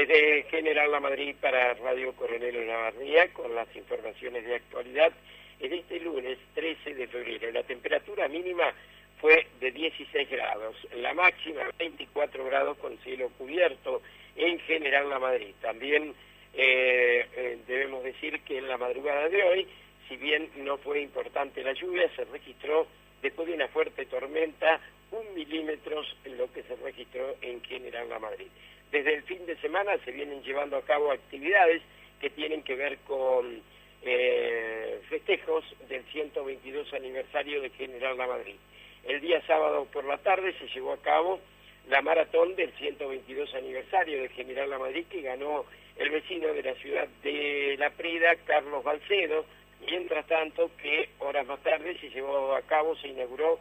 Desde General La Madrid para Radio Coronel Navarría con las informaciones de actualidad en este lunes 13 de febrero. La temperatura mínima fue de 16 grados, la máxima 24 grados con cielo cubierto en General La Madrid. También eh, eh, debemos decir que en la madrugada de hoy, si bien no fue importante la lluvia, se registró después de una fuerte tormenta un milímetros en lo que se registró en General La Madrid. Desde el fin de semana se vienen llevando a cabo actividades que tienen que ver con eh, festejos del 122 aniversario de General La Madrid. El día sábado por la tarde se llevó a cabo la maratón del 122 aniversario de General La Madrid que ganó el vecino de la ciudad de La Prida, Carlos Balcedo, mientras tanto que horas más tarde se llevó a cabo, se inauguró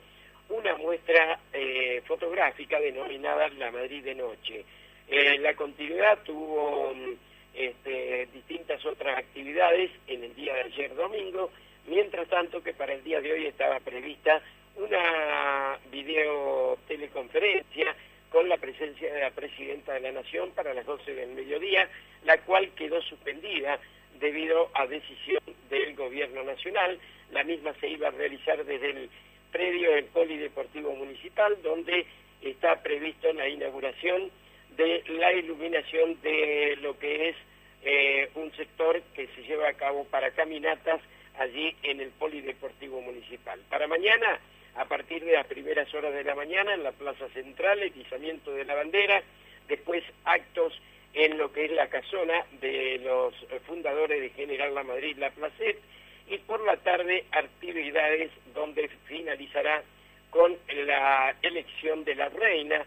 una muestra eh, fotográfica denominada La Madrid de Noche. Eh, la continuidad tuvo mm, este, distintas otras actividades en el día de ayer domingo, mientras tanto que para el día de hoy estaba prevista una videoteleconferencia con la presencia de la Presidenta de la Nación para las 12 del mediodía, la cual quedó suspendida debido a decisión del Gobierno Nacional. La misma se iba a realizar desde el predio del Polideportivo Municipal, donde está previsto la inauguración de la iluminación de lo que es eh, un sector que se lleva a cabo para caminatas allí en el Polideportivo Municipal. Para mañana, a partir de las primeras horas de la mañana, en la Plaza Central, el izamiento de la bandera, después actos en lo que es la casona de los fundadores de General La Madrid, La Placet, y por la tarde actividades donde finalizará con la elección de la reina,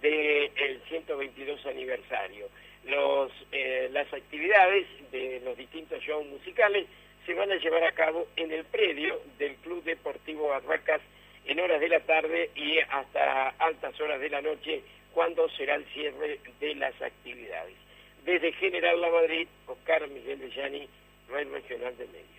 del 122 aniversario. Los, eh, las actividades de los distintos shows musicales se van a llevar a cabo en el predio del Club Deportivo Barracas en horas de la tarde y hasta altas horas de la noche cuando será el cierre de las actividades. Desde General La Madrid, Oscar Miguel de Yani, Red Regional de Medios.